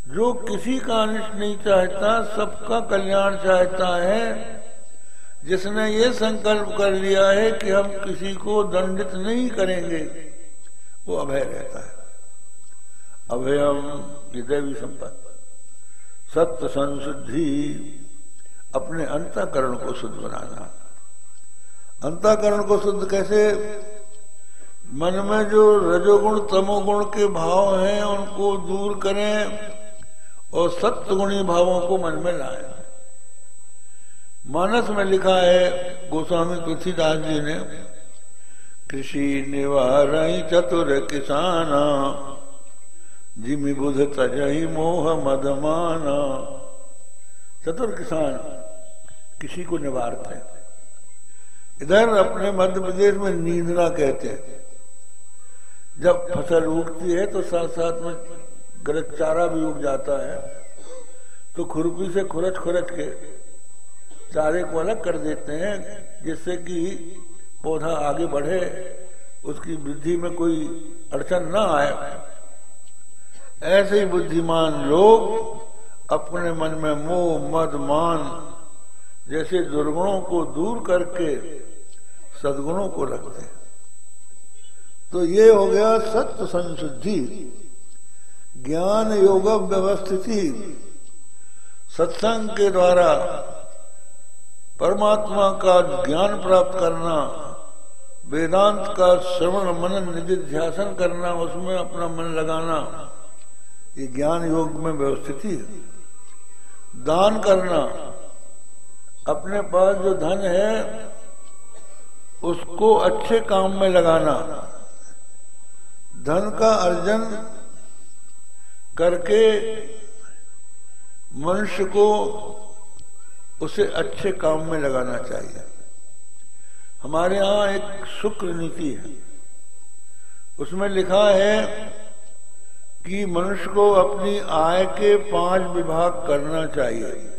जो किसी का अनिष्ट नहीं चाहता, सबका कल्याण चाहता है। जिसने ये संकल्प कर लिया है कि हम किसी को दंडित नहीं करेंगे, वो अभय रहता है। अभयम हृदय भी संपत्ति सत्य संशुद्धि अपने अंतकरण को शुद्ध बनाना। अंतकरण को शुद्ध कैसे? मन में जो रजोगुण, तमोगुण के भाव हैं, उनको दूर करें और सत्य गुणी भावों को मन में लाएँ। मानस में लिखा है, गोस्वामी तुलसीदास जी ने, कृषि निवार चतुर किसान जिमि बुध तजही मोह मदमाना चतुर किसान, किसी को निवारते इधर अपने मध्य प्रदेश में नींदना कहते हैं। जब फ़सल उगती है तो साथ साथ में गलत चारा भी उग जाता है। तो खुरपी से खुरच खुरच के चारे को अलग कर देते हैं, जिससे कि पौधा आगे बढ़े, उसकी वृद्धि में कोई अड़चन ना आए। ऐसे ही बुद्धिमान लोग अपने मन में मोह, मद, मान जैसे दुर्गुणों को दूर करके सदगुणों को रखते हैं। तो ये हो गया सत्य संशुद्धि। ज्ञान योग व्यवस्थिति। सत्संग के द्वारा परमात्मा का ज्ञान प्राप्त करना, वेदांत का श्रवण, मनन निधि ध्यासन करना, उसमें अपना मन लगाना ये ज्ञान योग में व्यवस्थित है दान करना, अपने पास जो धन है, उसको अच्छे काम में लगाना। धन का अर्जन करके मनुष्य को उसे अच्छे काम में लगाना चाहिए। हमारे यहाँ एक शुक्र नीति है। उसमें लिखा है कि मनुष्य को अपनी आय के पाँच विभाग करना चाहिए।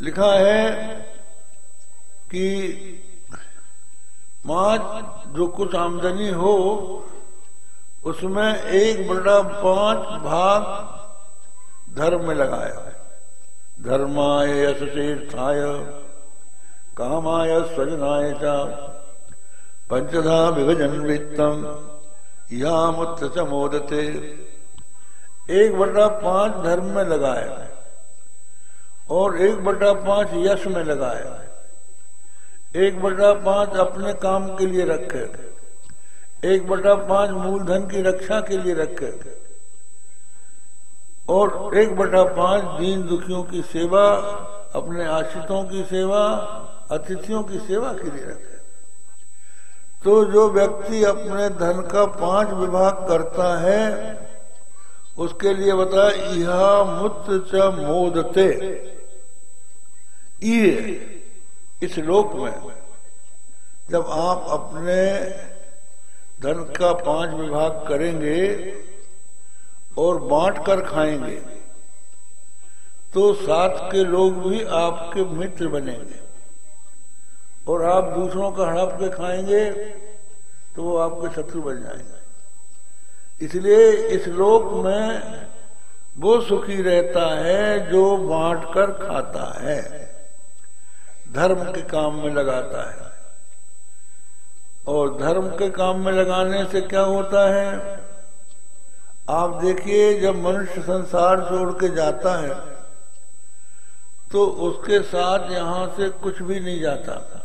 लिखा है कि पाँच जो कुछ आमदनी हो, उसमें एक बड़ा पाँच भाग धर्म में लगाया है। धर्माय यशतीर्थाय कामाय स्वजनाय पंचधा विभजन वित्तम। यामुत्र च मोदते एक बटा पाँच धर्म में लगाया और एक बटा पाँच यश में लगाया एक बटा पाँच अपने काम के लिए रखे एक बटा पाँच मूलधन की रक्षा के लिए रखे और एक बटा पाँच दीन दुखियों की सेवा, अपने आश्रितों की सेवा, अतिथियों की सेवा के लिए रखे तो जो व्यक्ति अपने धन का पाँच विभाग करता है, उसके लिए बता यह मुत च मोदते। ये इस लोक में, जब आप अपने धन का पाँच विभाग करेंगे और बांट कर खाएँगे तो साथ के लोग भी आपके मित्र बनेंगे। और आप दूसरों का हड़प के खाएँगे तो वो आपके शत्रु बन जाएँगे। इसलिए इस लोक में वो सुखी रहता है जो बांट कर खाता है। धर्म के काम में लगाता है। और धर्म के काम में लगाने से क्या होता है? आप देखिए, जब मनुष्य संसार छोड़ के जाता है तो उसके साथ यहाँ से कुछ भी नहीं जाता।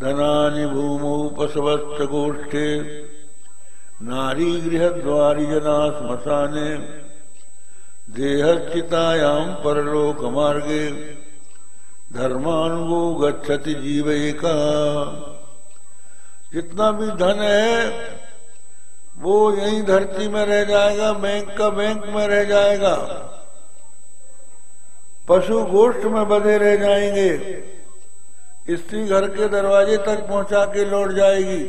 धनानि भूमौ गृह द्वारी जना श्मशाने परलोक मार्गे धर्मानुगो गच्छति जीव का जितना भी धन है, वो यही धरती में रह जाएगा, बैंक का बैंक में रह जाएगा। पशु गोष्ठ में बधे रह जाएँगे। स्त्री घर के दरवाजे तक पहुँचा के लौट जाएगी।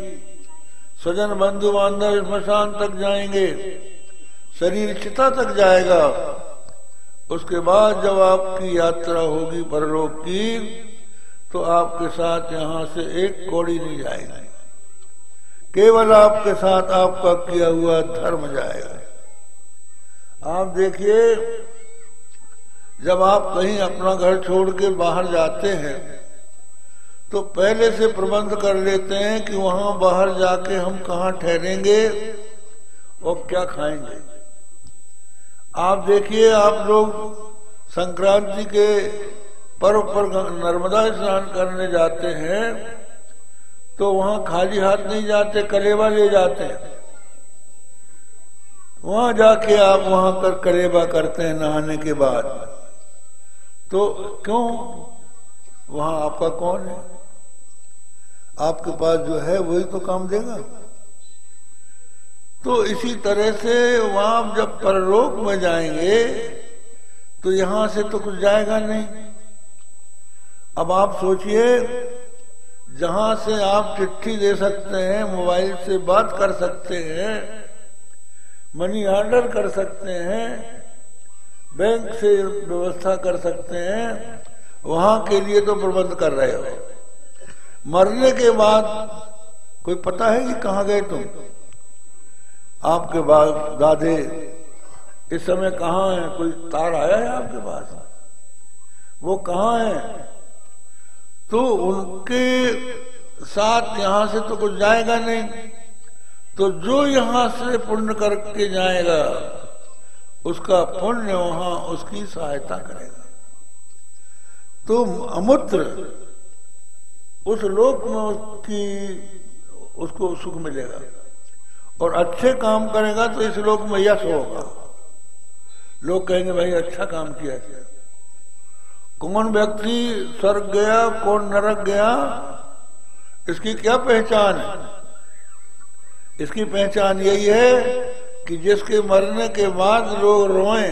स्वजन बंधु बांधव स्मशान तक जाएँगे। शरीर चिता तक जाएगा। उसके बाद जब आपकी यात्रा होगी परलोक की तो आपके साथ यहाँ से एक कौड़ी नहीं जाएगी। केवल आपके साथ आपका किया हुआ धर्म जाएगा। आप देखिए, जब आप कहीं अपना घर छोड़ के बाहर जाते हैं तो पहले से प्रबंध कर लेते हैं कि वहाँ बाहर जाके हम कहा ठहरेंगे और क्या खाएँगे। आप देखिए, आप लोग संक्रांति के पर्व पर नर्मदा स्नान करने जाते हैं तो वहाँ खाली हाथ नहीं जाते, कलेवा ले जाते हैं। वहाँ जाके आप वहाँ कर कलेवा करते हैं नहाने के बाद। तो क्यों? वहाँ आपका कौन है? आपके पास जो है, वही तो काम देगा। तो इसी तरह से वहाँ जब परलोक में जाएँगे तो यहाँ से तो कुछ जाएगा नहीं। अब आप सोचिए, जहाँ से आप चिट्ठी दे सकते हैं, मोबाइल से बात कर सकते हैं मनी ऑर्डर कर सकते हैं बैंक से व्यवस्था कर सकते हैं, वहाँ के लिए तो प्रबंध कर रहे हो। मरने के बाद कोई पता है कि कहा गए तुम? आपके बाद दादे इस समय कहा है? कोई तार आया है आपके पास? वो कहा है? तो उनके साथ यहाँ से तो कुछ जाएगा नहीं। तो जो यहाँ से पुण्य करके जाएगा, उसका पुण्य वहाँ उसकी सहायता करेगा। तो अमुत्र उस लोक में उसकी उसको सुख मिलेगा। और अच्छे काम करेगा तो इस लोक में यश होगा। लोग कहेंगे, भाई अच्छा काम किया कौन व्यक्ति स्वर्ग गया, कौन नरक गया, इसकी क्या पहचान है? इसकी पहचान यही है कि जिसके मरने के बाद लोग रोए,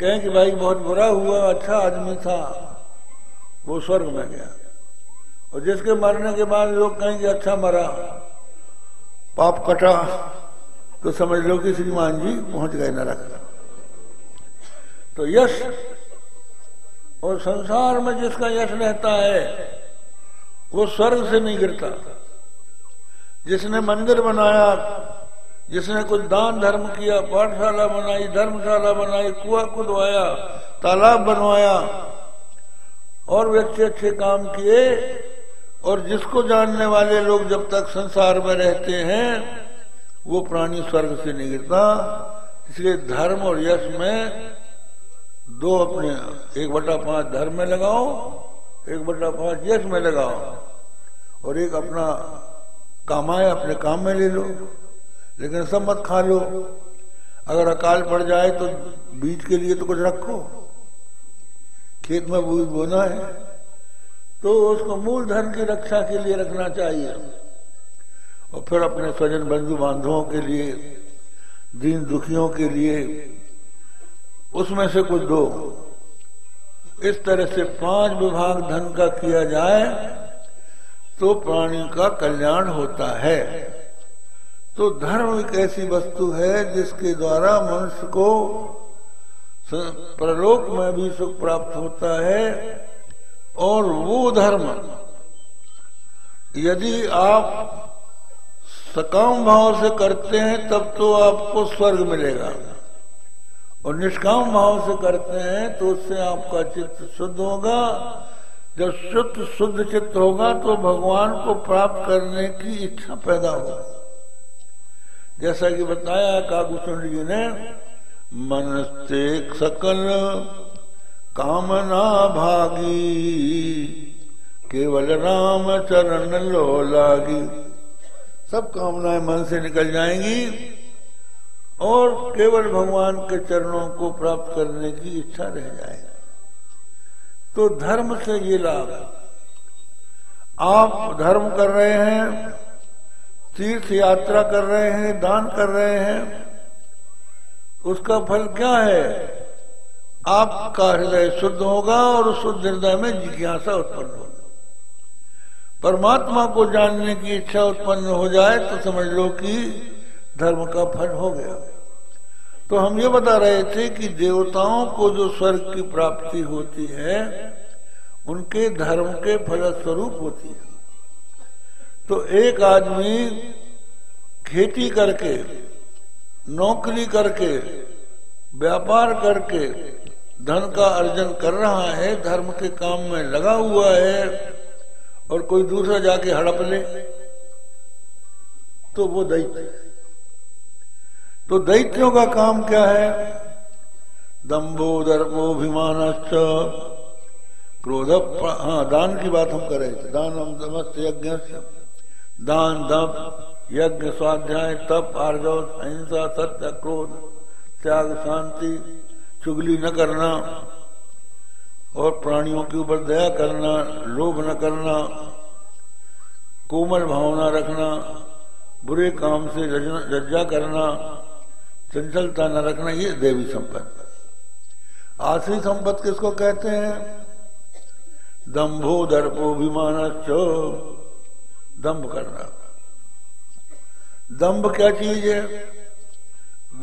कहें कि, भाई, बहुत बुरा हुआ अच्छा आदमी था, वो स्वर्ग में गया। और जिसके मरने के बाद लोग कहेंगे अच्छा मरा, पाप कटा। तो समझ लो कि श्रीमान जी पहुँच गए नरक। तो यश और संसार में जिसका यश रहता है, वो स्वर्ग से नहीं गिरता। जिसने मंदिर बनाया, जिसने कुछ दान धर्म किया, पाठशाला बनाई, धर्मशाला बनाई, कुआ खुदवाया, तालाब बनवाया, और भी अच्छे अच्छे काम किए और जिसको जानने वाले लोग जब तक संसार में रहते हैं, वो प्राणी स्वर्ग से नहीं गिरता। इसलिए धर्म और यश में दो अपने, एक बटा पाँच धर्म में लगाओ, एक बटा पाँच यश में लगाओ, और एक अपना कामाए अपने काम में ले लो। लेकिन सब मत खा लो। अगर अकाल पड़ जाए तो बीज के लिए तो कुछ रखो। खेत में बोना है। तो उसको मूल धन की रक्षा के लिए रखना चाहिए। और फिर अपने स्वजन बंधु बांधवों के लिए, दीन दुखियों के लिए, उसमें से कुछ दो। इस तरह से पाँच विभाग धन का किया जाए तो प्राणी का कल्याण होता है। तो धर्म एक ऐसी वस्तु है, जिसके द्वारा मनुष्य को प्रलोक में भी सुख प्राप्त होता है और वो धर्म, यदि आप सकाम भाव से करते हैं, तब तो आपको स्वर्ग मिलेगा। और निष्काम भाव से करते हैं तो उससे आपका चित्त शुद्ध होगा। जब शुद्ध शुद्ध चित्त होगा तो भगवान को प्राप्त करने की इच्छा पैदा होगी। जैसा कि बताया काकुचुंड जी ने मनस्ते सकल कामना भागी, केवल राम चरण लो लागी। सब कामनाएँ मन से निकल जाएँगी और केवल भगवान के चरणों को प्राप्त करने की इच्छा रह जाएगी। तो धर्म से ये लाभ आप धर्म कर रहे हैं, तीर्थ यात्रा कर रहे हैं, दान कर रहे हैं, उसका फल क्या है? आपका हृदय शुद्ध होगा और उस शुद्ध हृदय में जिज्ञासा उत्पन्न होगी। परमात्मा को जानने की इच्छा उत्पन्न हो जाए तो समझ लो कि धर्म का फल हो गया। तो हम ये बता रहे थे कि देवताओं को जो स्वर्ग की प्राप्ति होती है, उनके धर्म के फल स्वरूप होती है। तो एक आदमी खेती करके, नौकरी करके, व्यापार करके धन का अर्जन कर रहा है, धर्म के काम में लगा हुआ है और कोई दूसरा जाके हड़प ले तो वो दैत्य तो दैत्यों का काम क्या है? दम्बो दर्पोभिमान क्रोध हाँ दान की बात हम कर थे। दान हम दमस्त यज्ञ दान दम यज्ञ, स्वाध्याय, तप, आर्जव, अहिंसा, सत्य, क्रोध, त्याग, शांति चुगली न करना और प्राणियों के ऊपर दया करना, लोभ न करना, कोमल भावना रखना, बुरे काम से लज्जा करना, चंचलता न रखना, ये देवी संपत्ति। आसरी संपत्ति किसको कहते हैं? दम्भो दर्पो विमान दम्भ करना। दम्भ क्या चीज़ है?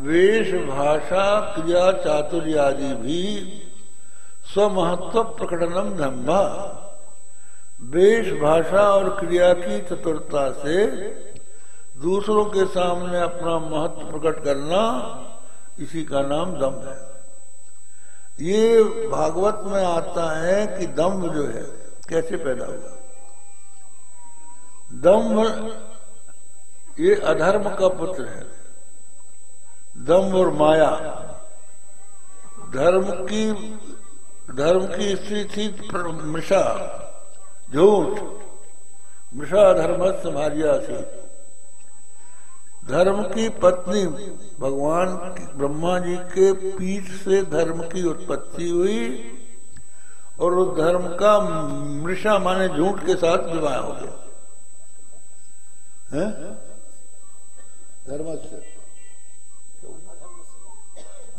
वेश भाषा क्रिया चातुर्य आदि भी स्वमहत्व प्रकटनम धम्मा। वेश भाषा और क्रिया की चतुरता से दूसरों के सामने अपना महत्व प्रकट करना इसी का नाम दम है। ये भागवत में आता है कि दम्भ जो है, कैसे पैदा हुआ? दम्भ, ये अधर्म का पुत्र है। दम्भ और माया धर्म की धर्म की स्त्री थी मृषा झूठ। मृषा धर्म समारिया थी। धर्म की पत्नी भगवान ब्रह्मा जी के पीठ से धर्म की उत्पत्ति हुई और उस धर्म का मृषा माने झूठ के साथ विवाह हो गया। है? धर्म से।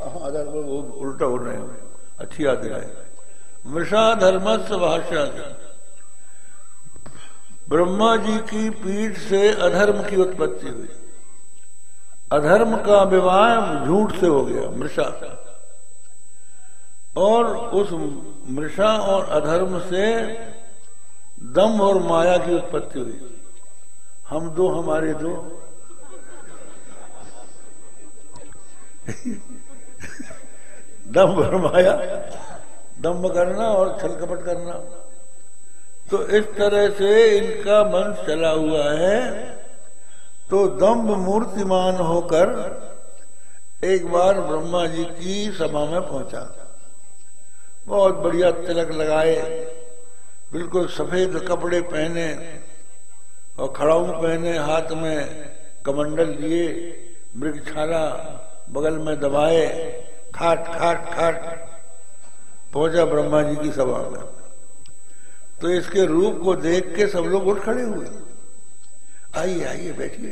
हाँ? अधर्म उल्टा हो रहे हैं। अच्छी याद दिलाए मृषा धर्म भाषा ब्रह्मा जी की पीठ से अधर्म की उत्पत्ति हुई। अधर्म का विवाह झूठ से हो गया मृषा और उस मृषा और अधर्म से दम और माया की उत्पत्ति हुई। हम दो, हमारे दो। दम और माया दम्भ करना और छल कपट करना। तो इस तरह से इनका मन चला हुआ है। तो दम्भ मूर्तिमान होकर एक बार ब्रह्मा जी की सभा में पहुँचा। बहुत बढ़िया तिलक लगाए। बिल्कुल सफ़ेद कपड़े पहने और खड़ाऊ पहने हाथ में कमंडल लिए मृगछाला बगल में दबाए, खाट खाट खाट, पहुँचा ब्रह्मा जी की सभा में। तो इसके रूप को देख के सब लोग उठ खड़े हुए। आइए आइए, बैठिए।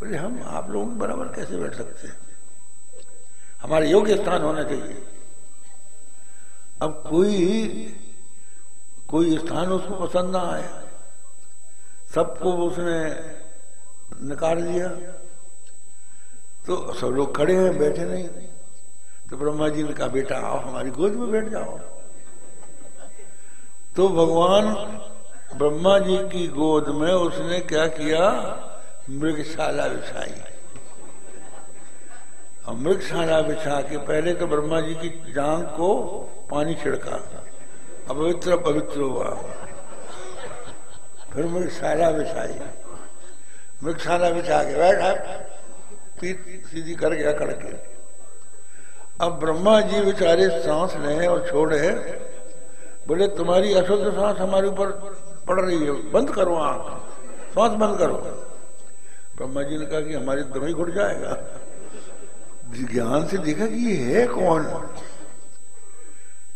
बोले, हम आप लोग बराबर कैसे बैठ सकते हैं? हमारे योग्य स्थान होना चाहिए। अब कोई कोई स्थान उसको पसंद ना आया। सबको उसने निकाल दिया। तो सब लोग खड़े हैं, बैठे नहीं। तो ब्रह्मा जी ने कहा, बेटा, आओ, हमारी गोद में बैठ जाओ। तो भगवान ब्रह्मा जी की गोद में उसने क्या किया? मृगशाला बिछाई। और मृगशाला बिछा के पहले तो ब्रह्मा जी की जांग को पानी छिड़का। अपवित्र, पवित्र हुआ। फिर मृगशाला बिछाई। मृगशाला बिछा के बैठा। पीठ सीधी कर गया कड़के। अब ब्रह्मा जी बेचारे सांस लें और छोड़े, बोले, तुम्हारी अशुद्ध सांस हमारे ऊपर पड़ रही है, बंद करो आँख, सांस बंद करो। ब्रह्मा जी ने कहा कि हमारी दम ही घुट जाएगा। ज्ञान से देखा कि ये है कौन?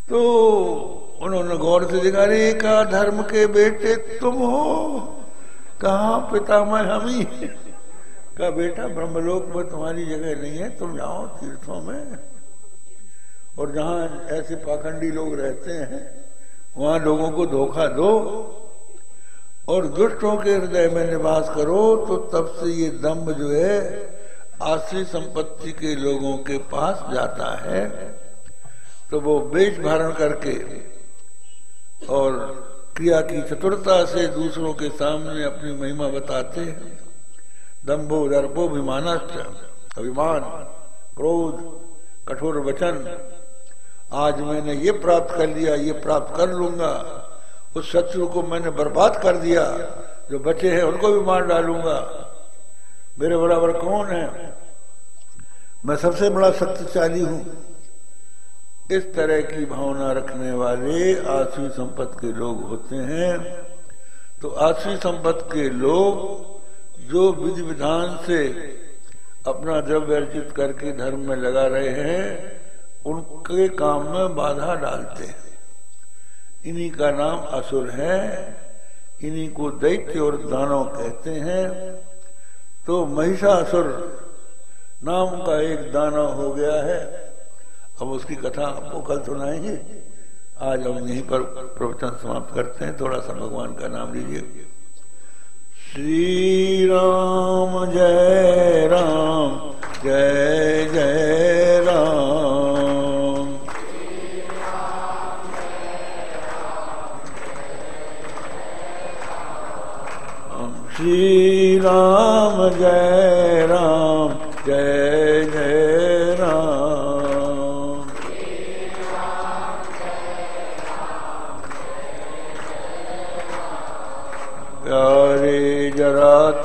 तो उन्होंने गौर से देखा रे का धर्म के बेटे तुम हो, कहा पिता मैं हम? ही कहा बेटा ब्रह्मलोक में तुम्हारी जगह नहीं है, तुम जाओ तीर्थों में। और जहाँ ऐसे पाखंडी लोग रहते हैं, वहाँ लोगों को धोखा दो और दुष्टों के हृदय में निवास करो तो तब से ये दम्भ जो है, आश्री संपत्ति के लोगों के पास जाता है। तो वो बेच भारण करके और क्रिया की चतुरता से दूसरों के सामने अपनी महिमा बताते हैं। दम्भो, दर्पो, अभिमान अभिमान, क्रोध, कठोर वचन। आज मैंने ये प्राप्त कर लिया, ये प्राप्त कर लूँगा। उस शत्रु को मैंने बर्बाद कर दिया। जो बचे हैं, उनको भी मार डालूँगा। मेरे बराबर कौन है? मैं सबसे बड़ा शक्तिशाली हूँ। इस तरह की भावना रखने वाले आसवी संपत्त के लोग होते हैं। तो आसवी संपत्त के लोग जो विधि विधान से अपना द्रव्य अर्जित करके धर्म में लगा रहे हैं, उनके काम में बाधा डालते हैं। इन्हीं का नाम असुर है। इन्हीं को दैत्य और दानव कहते हैं। तो महिषासुर नाम का एक दानव हो गया है। अब उसकी कथा आपको कल सुनाएँगे। आज हम यहीं पर प्रवचन समाप्त करते हैं। थोड़ा सा भगवान का नाम लीजिए। श्री राम जय राम जय जय राम। श्री राम जय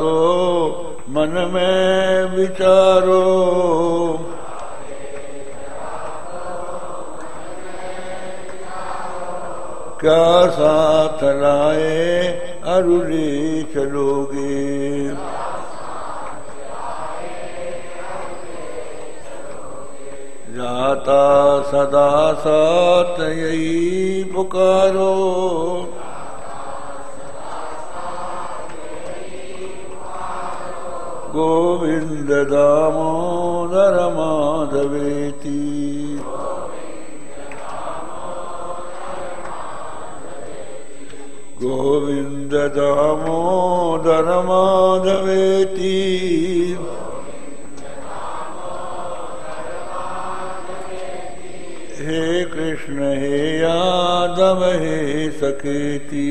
तो मन में विचारो। क्या साथ लाए अरुले चलोगे जाता सदा साथ यही पुकारो। गोविंद दामोदर माधवेती। गोविंद दामोदर माधवेती। हे कृष्ण हे यादव हे सकेती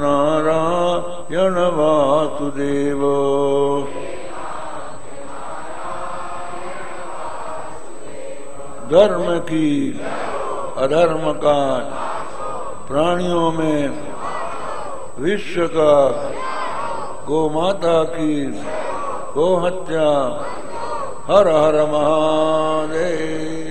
नारायण वासुदेव धर्म की अधर्म का प्राणियों में विश्व का गो माता की गो हत्या हर हर महादेव।